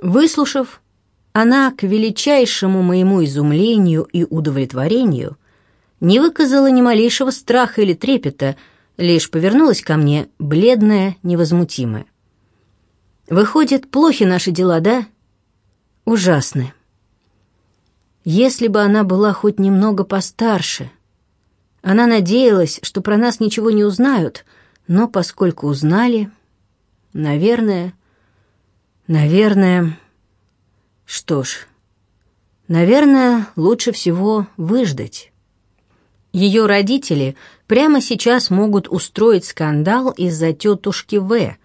Выслушав, она, к величайшему моему изумлению и удовлетворению, не выказала ни малейшего страха или трепета, лишь повернулась ко мне, бледная, невозмутимая. «Выходит, плохи наши дела, да?» «Ужасны. Если бы она была хоть немного постарше...» Она надеялась, что про нас ничего не узнают, но поскольку узнали, наверное, наверное... Что ж, наверное, лучше всего выждать. Ее родители прямо сейчас могут устроить скандал из-за тетушки В.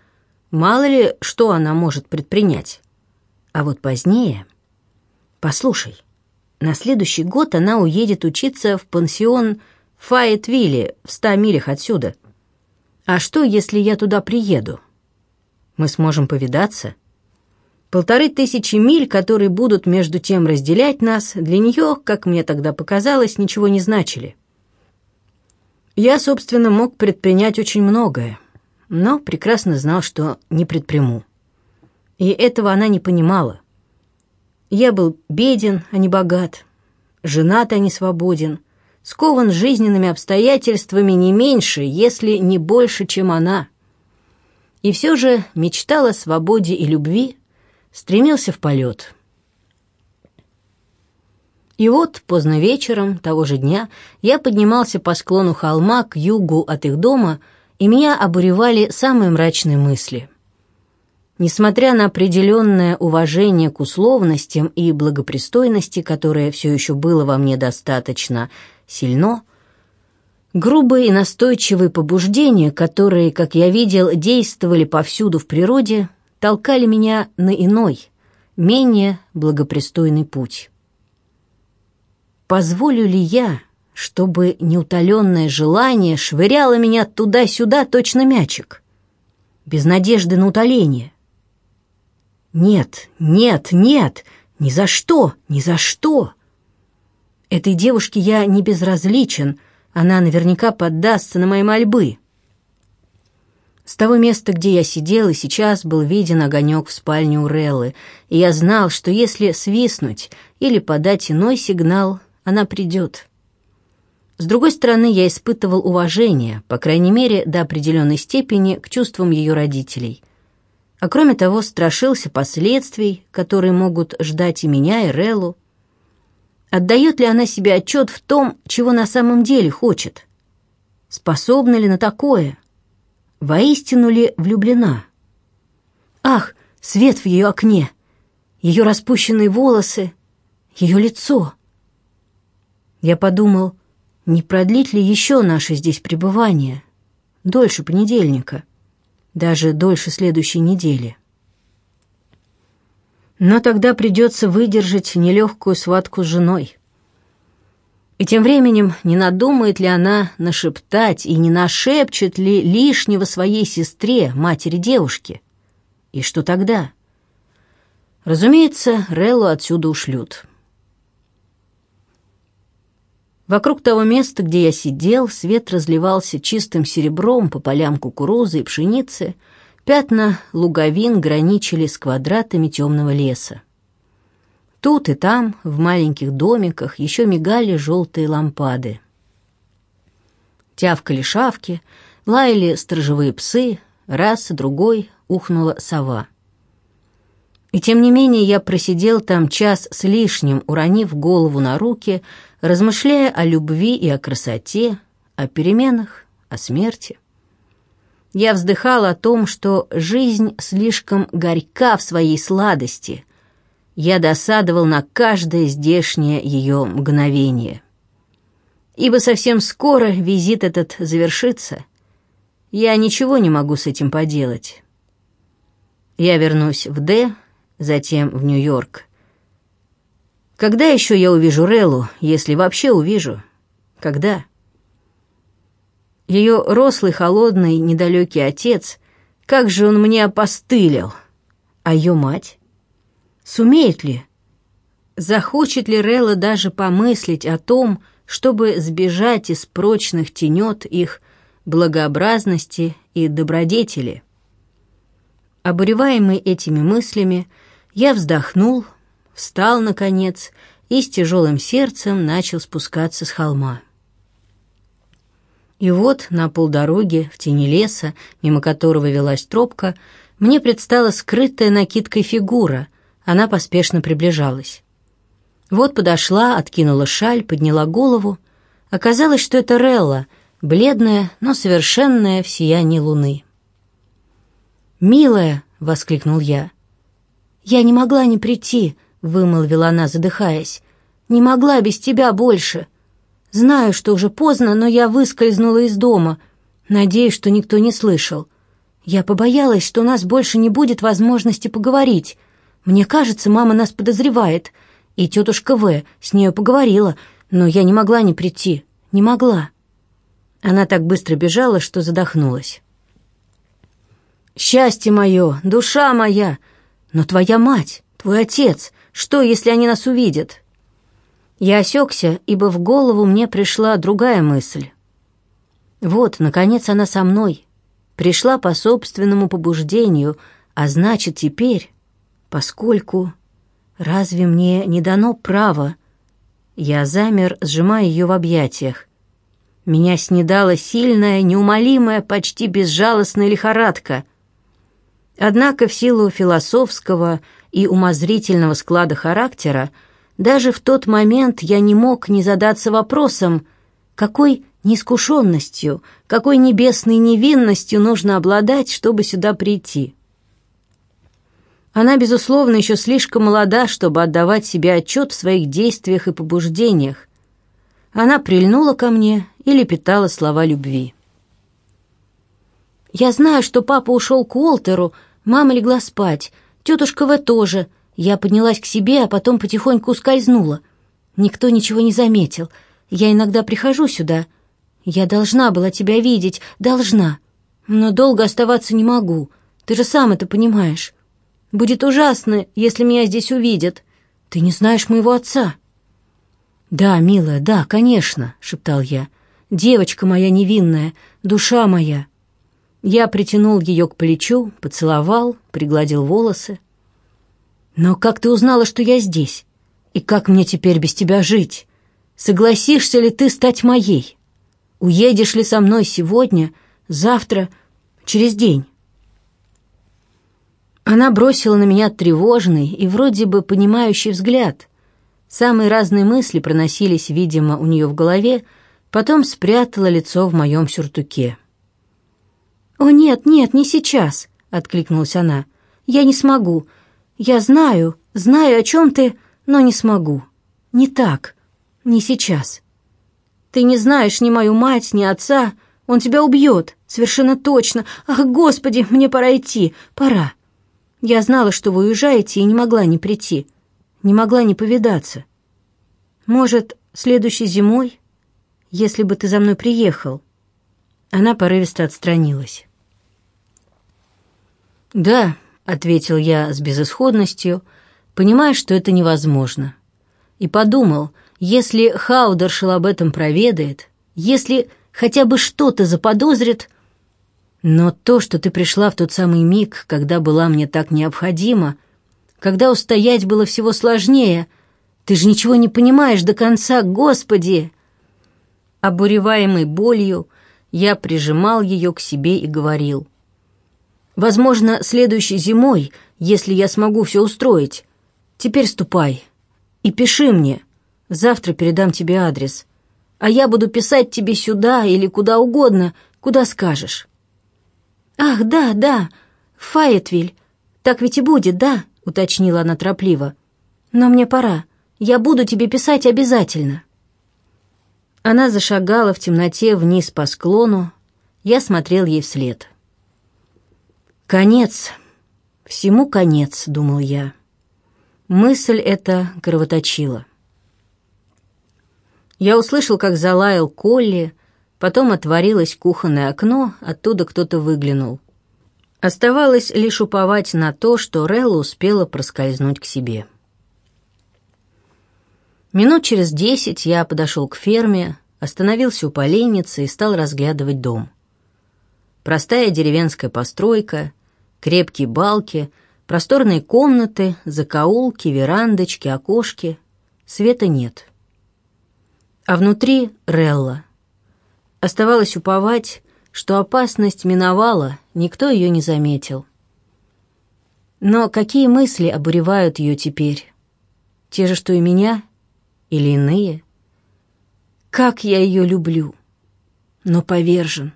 Мало ли, что она может предпринять. А вот позднее... Послушай, на следующий год она уедет учиться в пансион в Файетвилле в ста милях отсюда. А что, если я туда приеду? Мы сможем повидаться?» Полторы тысячи миль, которые будут между тем разделять нас, для нее, как мне тогда показалось, ничего не значили. Я, собственно, мог предпринять очень многое, но прекрасно знал, что не предприму. И этого она не понимала. Я был беден, а не богат, женат, а не свободен, скован жизненными обстоятельствами не меньше, если не больше, чем она. И все же мечтал о свободе и любви, стремился в полет. И вот поздно вечером того же дня я поднимался по склону холма к югу от их дома, и меня обуревали самые мрачные мысли. Несмотря на определенное уважение к условностям и благопристойности, которое все еще было во мне достаточно сильно, грубые и настойчивые побуждения, которые, как я видел, действовали повсюду в природе, толкали меня на иной, менее благопристойный путь. Позволю ли я, чтобы неутоленное желание швыряло меня туда-сюда точно мячик, без надежды на утоление? Нет, нет, нет, ни за что, ни за что. Этой девушке я не безразличен, она наверняка поддастся на мои мольбы. С того места, где я сидел, и сейчас был виден огонек в спальне у Реллы, и я знал, что если свистнуть или подать иной сигнал, она придет. С другой стороны, я испытывал уважение, по крайней мере, до определенной степени, к чувствам ее родителей. А кроме того, страшился последствий, которые могут ждать и меня, и Реллу. Отдает ли она себе отчет в том, чего на самом деле хочет? Способна ли на такое? Воистину ли влюблена? Ах, свет в ее окне, ее распущенные волосы, ее лицо. Я подумал, не продлить ли еще наше здесь пребывание, дольше понедельника, даже дольше следующей недели. Но тогда придется выдержать нелегкую схватку с женой. И тем временем не надумает ли она нашептать и не нашепчет ли лишнего своей сестре, матери девушки? И что тогда? Разумеется, Реллу отсюда ушлют. Вокруг того места, где я сидел, свет разливался чистым серебром по полям кукурузы и пшеницы, пятна луговин граничили с квадратами темного леса. Тут и там, в маленьких домиках, еще мигали желтые лампады. Тявкали шавки, лаяли сторожевые псы, раз, другой ухнула сова. И тем не менее я просидел там час с лишним, уронив голову на руки, размышляя о любви и о красоте, о переменах, о смерти. Я вздыхал о том, что жизнь слишком горька в своей сладости — я досадовал на каждое здешнее ее мгновение. Ибо совсем скоро визит этот завершится. Я ничего не могу с этим поделать. Я вернусь в Д, затем в Нью-Йорк. Когда еще я увижу Реллу, если вообще увижу? Когда? Ее рослый, холодный, недалекий отец, как же он мне опостылил. А ее мать? Сумеет ли? Захочет ли Релла даже помыслить о том, чтобы сбежать из прочных тенет их благообразности и добродетели? Обуреваемый этими мыслями, Я вздохнул, встал, наконец, и с тяжелым сердцем начал спускаться с холма. И вот на полдороги, в тени леса, мимо которого велась тропка, мне предстала скрытая накидкой фигура. Она поспешно приближалась. Вот подошла, откинула шаль, подняла голову. Оказалось, что это Релла, бледная, но совершенная в сиянии луны. «Милая!» — воскликнул я. «Я не могла не прийти», — вымолвила она, задыхаясь. «Не могла без тебя больше. Знаю, что уже поздно, но я выскользнула из дома. Надеюсь, что никто не слышал. Я побоялась, что у нас больше не будет возможности поговорить. Мне кажется, мама нас подозревает. И тетушка В. с нею поговорила, но я не могла не прийти. Не могла. Она так быстро бежала, что задохнулась. «Счастье мое, душа моя! Но твоя мать, твой отец, что, если они нас увидят?» Я осекся, ибо в голову мне пришла другая мысль. Вот, наконец, она со мной. Пришла по собственному побуждению, а значит, теперь, поскольку... Разве мне не дано право? Я замер, сжимая ее в объятиях. Меня снедала сильная, неумолимая, почти безжалостная лихорадка. Однако в силу философского и умозрительного склада характера даже в тот момент я не мог не задаться вопросом, какой неискушенностью, какой небесной невинностью нужно обладать, чтобы сюда прийти. Она, безусловно, еще слишком молода, чтобы отдавать себе отчет в своих действиях и побуждениях. Она прильнула ко мне и лепетала слова любви. «Я знаю, что папа ушел к Уолтеру, мама легла спать, тетушка В тоже», я поднялась к себе, а потом потихоньку ускользнула. Никто ничего не заметил. Я иногда прихожу сюда. Я должна была тебя видеть, должна. Но долго оставаться не могу. Ты же сам это понимаешь. Будет ужасно, если меня здесь увидят. Ты не знаешь моего отца». «Да, милая, да, конечно», — шептал я. «Девочка моя невинная, душа моя». Я притянул ее к плечу, поцеловал, пригладил волосы. «Но как ты узнала, что я здесь? И как мне теперь без тебя жить? Согласишься ли ты стать моей? Уедешь ли со мной сегодня, завтра, через день?» Она бросила на меня тревожный и вроде бы понимающий взгляд. Самые разные мысли проносились, видимо, у нее в голове, потом спрятала лицо в моем сюртуке. «О, нет, нет, не сейчас!» — откликнулась она. «Я не смогу. Я знаю, знаю, о чем ты, но не смогу. Не так. Не сейчас. Ты не знаешь ни мою мать, ни отца. Он тебя убьет, совершенно точно. Ах, Господи, мне пора идти, пора. Я знала, что вы уезжаете, и не могла не прийти. Не могла не повидаться. Может, следующей зимой, если бы ты за мной приехал?» Она порывисто отстранилась. «Да, — ответил я с безысходностью, понимая, что это невозможно. И подумал, если Хаудершел об этом проведает, если хотя бы что-то заподозрит... Но то, что ты пришла в тот самый миг, когда была мне так необходима, когда устоять было всего сложнее, ты же ничего не понимаешь до конца, Господи!» Обуреваемый болью, я прижимал ее к себе и говорил — Возможно, следующей зимой, если я смогу все устроить. Теперь ступай и пиши мне. Завтра передам тебе адрес. А я буду писать тебе сюда или куда угодно, куда скажешь». «Ах, да, да, Фаетвиль. Так ведь и будет, да?» — уточнила она торопливо. «Но мне пора. Я буду тебе писать обязательно». Она зашагала в темноте вниз по склону. Я смотрел ей вслед. «Конец. Всему конец», — думал я. Мысль эта кровоточила. Я услышал, как залаял Колли, потом отворилось кухонное окно, оттуда кто-то выглянул. Оставалось лишь уповать на то, что Релла успела проскользнуть к себе. Минут через десять я подошел к ферме, остановился у поленницы и стал разглядывать дом. Простая деревенская постройка, крепкие балки, Просторные комнаты, закоулки, верандочки, окошки. Света нет. А внутри Релла. Оставалось уповать, что опасность миновала, никто ее не заметил. Но какие мысли обуревают ее теперь? Те же, что и меня? Или иные? Как я ее люблю! Но повержен.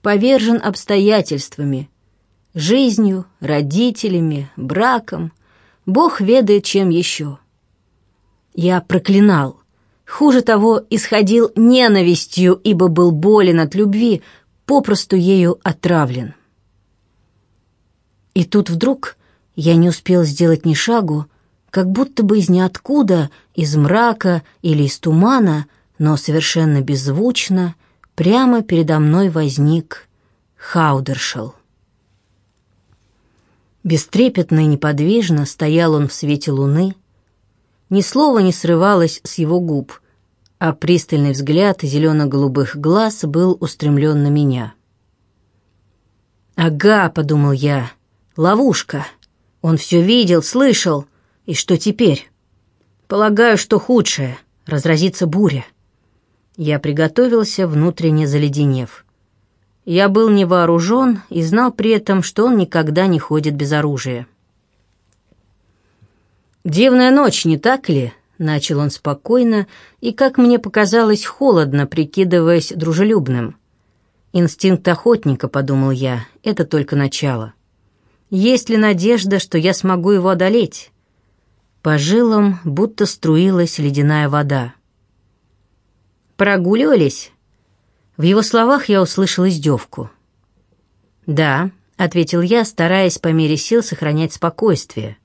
Повержен обстоятельствами, жизнью, родителями, браком, Бог ведает, чем еще. Я проклинал. Хуже того, исходил ненавистью, ибо был болен от любви, попросту ею отравлен. И тут вдруг я не успел сделать ни шагу, как будто бы из ниоткуда, из мрака или из тумана, но совершенно беззвучно, прямо передо мной возник Хаудершел. Бестрепетно и неподвижно стоял он в свете луны. Ни слова не срывалось с его губ, а пристальный взгляд зелено-голубых глаз был устремлен на меня. «Ага», — подумал я, — Ловушка. Он все видел, слышал. И что теперь? Полагаю, что худшее. Разразится буря. Я приготовился, внутренне заледенев. Я был не вооружен и знал при этом, что он никогда не ходит без оружия. «Дивная ночь, не так ли?» — начал он спокойно и, как мне показалось, холодно, прикидываясь дружелюбным. «Инстинкт охотника», — подумал я, — «это только начало». Есть ли надежда, что я смогу его одолеть? По жилам будто струилась ледяная вода. «Прогуливались?» В его словах я услышал издевку. «Да», — ответил я, стараясь по мере сил сохранять спокойствие.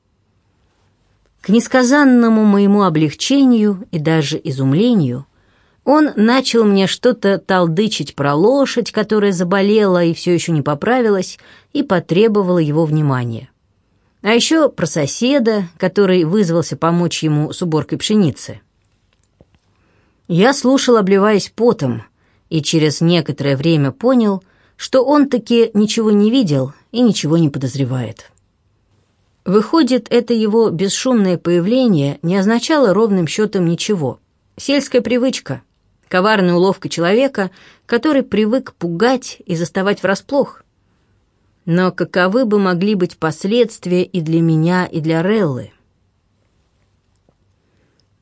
К несказанному моему облегчению и даже изумлению он начал мне что-то толдычить про лошадь, которая заболела и все еще не поправилась, и потребовала его внимания. А еще про соседа, который вызвался помочь ему с уборкой пшеницы. Я слушал, обливаясь потом, и через некоторое время понял, что он таки ничего не видел и ничего не подозревает. Выходит, это его бесшумное появление не означало ровным счетом ничего. Сельская привычка — коварная уловка человека, который привык пугать и заставать врасплох. Но каковы бы могли быть последствия и для меня, и для Реллы?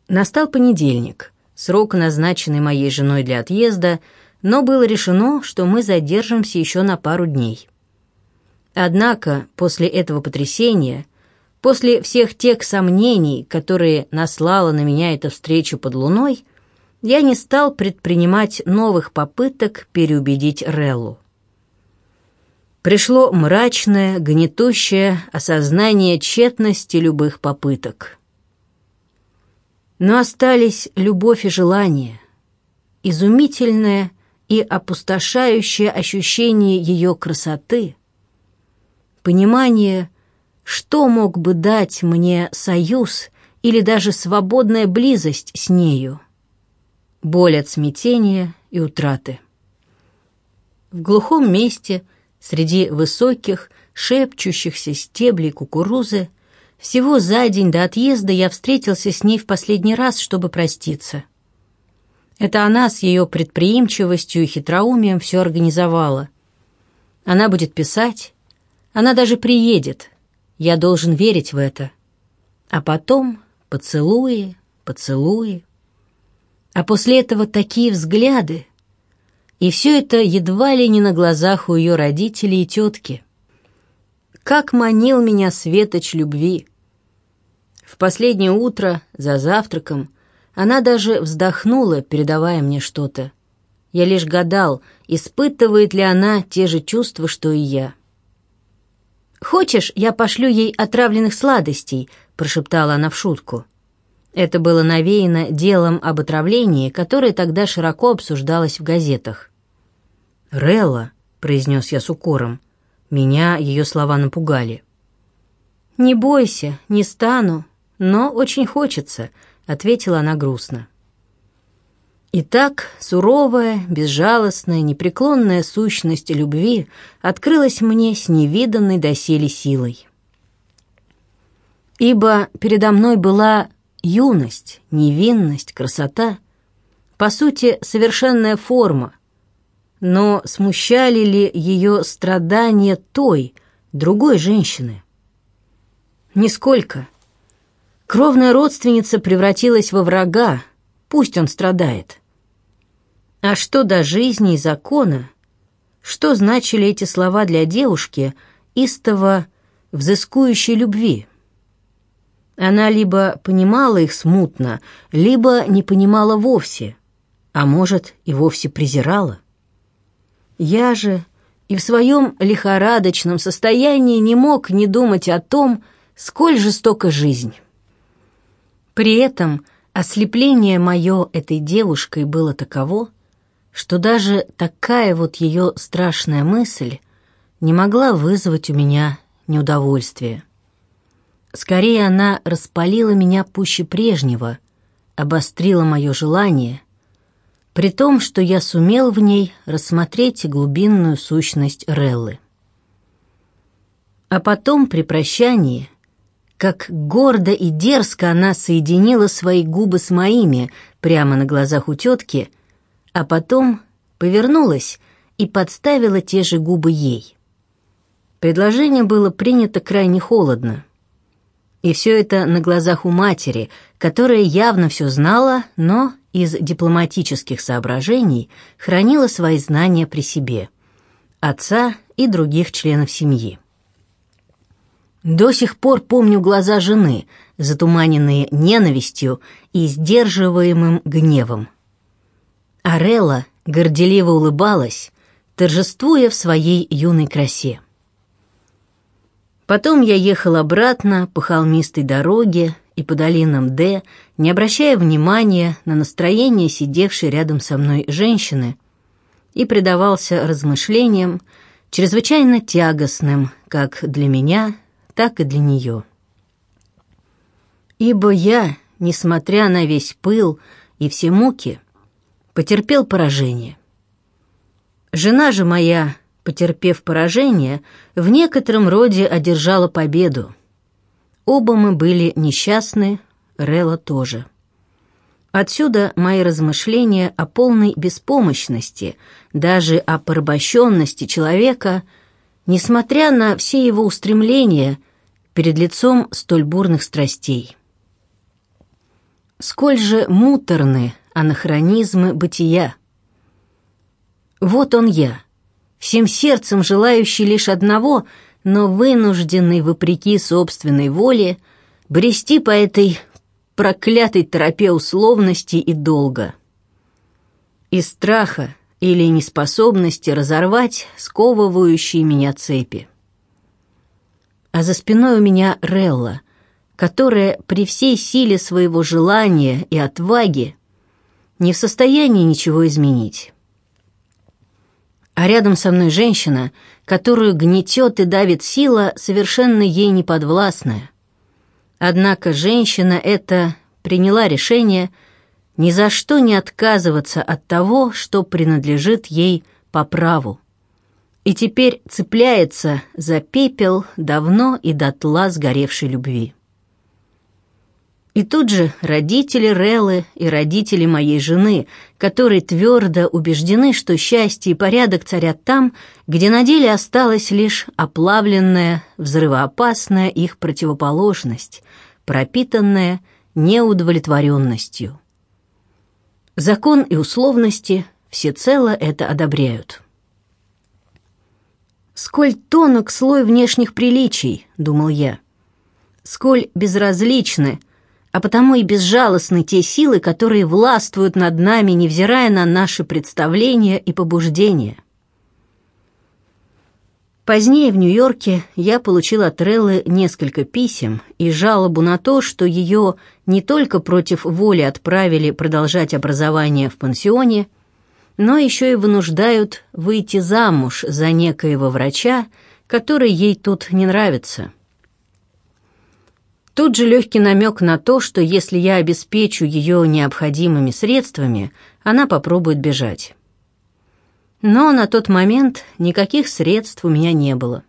Настал понедельник, срок, назначенный моей женой для отъезда, но было решено, что мы задержимся еще на пару дней. Однако после этого потрясения, после всех тех сомнений, которые наслала на меня эта встреча под луной, я не стал предпринимать новых попыток переубедить Реллу. Пришло мрачное, гнетущее осознание тщетности любых попыток. Но остались любовь и желание, изумительное и опустошающее ощущение ее красоты, понимание, что мог бы дать мне союз или даже свободная близость с нею боль от смятения и утраты. В глухом месте, среди высоких, шепчущихся стеблей кукурузы, всего за день до отъезда я встретился с ней в последний раз, чтобы проститься. Это она с ее предприимчивостью и хитроумием все организовала. Она будет писать, она даже приедет. Я должен верить в это. А потом поцелуи, поцелуи, а после этого такие взгляды. И все это едва ли не на глазах у ее родителей и тетки. Как манил меня светоч любви. В последнее утро, за завтраком, она даже вздохнула, передавая мне что-то. Я лишь гадал, испытывает ли она те же чувства, что и я. «Хочешь, я пошлю ей отравленных сладостей?» — прошептала она в шутку. Это было навеяно делом об отравлении, которое тогда широко обсуждалось в газетах. «Релла», — произнес я с укором, — меня ее слова напугали. «Не бойся, не стану, но очень хочется», — ответила она грустно. Итак, суровая, безжалостная, непреклонная сущность любви открылась мне с невиданной доселе силой. Ибо передо мной была юность, невинность, красота, по сути, совершенная форма, но смущали ли ее страдания той, другой женщины? Нисколько. Кровная родственница превратилась во врага, пусть он страдает. А что до жизни и закона? Что значили эти слова для девушки, истово взыскующей любви? Она либо понимала их смутно, либо не понимала вовсе, а может, и вовсе презирала. Я же и в своем лихорадочном состоянии не мог не думать о том, сколь жестока жизнь. При этом ослепление мое этой девушкой было таково, что даже такая вот ее страшная мысль не могла вызвать у меня неудовольствие. Скорее, она распалила меня пуще прежнего, обострила мое желание — при том, что я сумел в ней рассмотреть глубинную сущность Реллы. А потом, при прощании, как гордо и дерзко она соединила свои губы с моими прямо на глазах у тетки, а потом повернулась и подставила те же губы ей. Предложение было принято крайне холодно. И все это на глазах у матери, которая явно все знала, но из дипломатических соображений хранила свои знания при себе, отца и других членов семьи. До сих пор помню глаза жены, затуманенные ненавистью и сдерживаемым гневом. Арелла горделиво улыбалась, торжествуя в своей юной красе. Потом я ехал обратно по холмистой дороге и по долинам Д, не обращая внимания на настроение сидевшей рядом со мной женщины, и предавался размышлениям, чрезвычайно тягостным как для меня, так и для нее. Ибо я, несмотря на весь пыл и все муки, потерпел поражение. Жена же моя, потерпев поражение, в некотором роде одержала победу, Оба мы были несчастны, Релла тоже. Отсюда мои размышления о полной беспомощности, даже о порабощенности человека, несмотря на все его устремления перед лицом столь бурных страстей. Сколь же муторны анахронизмы бытия. Вот он я, всем сердцем желающий лишь одного — но вынужденный, вопреки собственной воле, брести по этой проклятой тропе условности и долга. Из страха или неспособности разорвать сковывающие меня цепи. А за спиной у меня Релла, которая при всей силе своего желания и отваги не в состоянии ничего изменить. А рядом со мной женщина, которую гнетет и давит сила, совершенно ей неподвластная. Однако женщина эта приняла решение ни за что не отказываться от того, что принадлежит ей по праву. И теперь цепляется за пепел давно и дотла сгоревшей любви. И тут же родители Реллы и родители моей жены, которые твердо убеждены, что счастье и порядок царят там, где на деле осталась лишь оплавленная, взрывоопасная их противоположность, пропитанная неудовлетворенностью. Закон и условности всецело это одобряют. «Сколь тонок слой внешних приличий», — думал я, — «сколь безразличны а потому и безжалостны те силы, которые властвуют над нами, невзирая на наши представления и побуждения. Позднее в Нью-Йорке я получил от Реллы несколько писем и жалобу на то, что ее не только против воли отправили продолжать образование в пансионе, но еще и вынуждают выйти замуж за некоего врача, который ей тут не нравится. Тут же легкий намек на то, что если я обеспечу ее необходимыми средствами, она попробует бежать. Но на тот момент никаких средств у меня не было.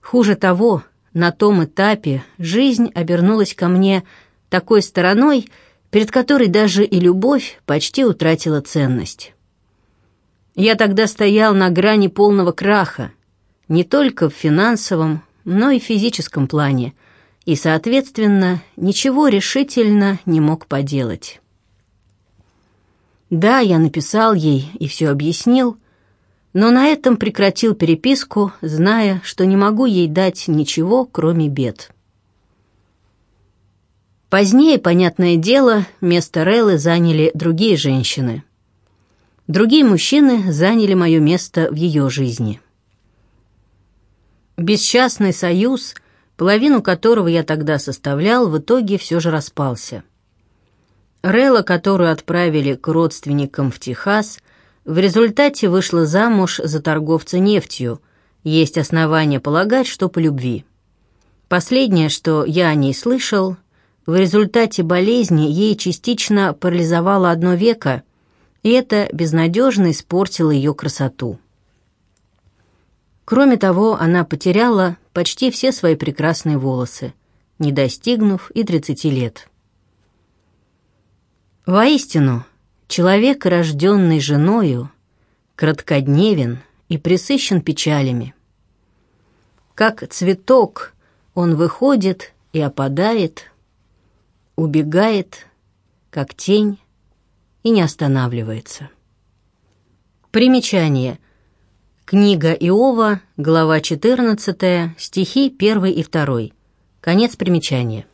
Хуже того, на том этапе жизнь обернулась ко мне такой стороной, перед которой даже и любовь почти утратила ценность. Я тогда стоял на грани полного краха, не только в финансовом, но и в физическом плане, и, соответственно, ничего решительно не мог поделать. Да, я написал ей и все объяснил, но на этом прекратил переписку, зная, что не могу ей дать ничего, кроме бед. Позднее, понятное дело, место Реллы заняли другие женщины. Другие мужчины заняли мое место в ее жизни. Бесчастный союз, половину которого я тогда составлял, в итоге все же распался. Релла, которую отправили к родственникам в Техас, в результате вышла замуж за торговца нефтью. Есть основания полагать, что по любви. Последнее, что я о ней слышал, в результате болезни ей частично парализовало одно веко, и это безнадежно испортило ее красоту. Кроме того, она потеряла почти все свои прекрасные волосы, не достигнув и 30 лет. Воистину, человек, рожденный женою, краткодневен и присыщен печалями. Как цветок он выходит и опадает, убегает, как тень, и не останавливается. Примечание. Книга Иова, глава 14, стихи 1 и 2. Конец примечания.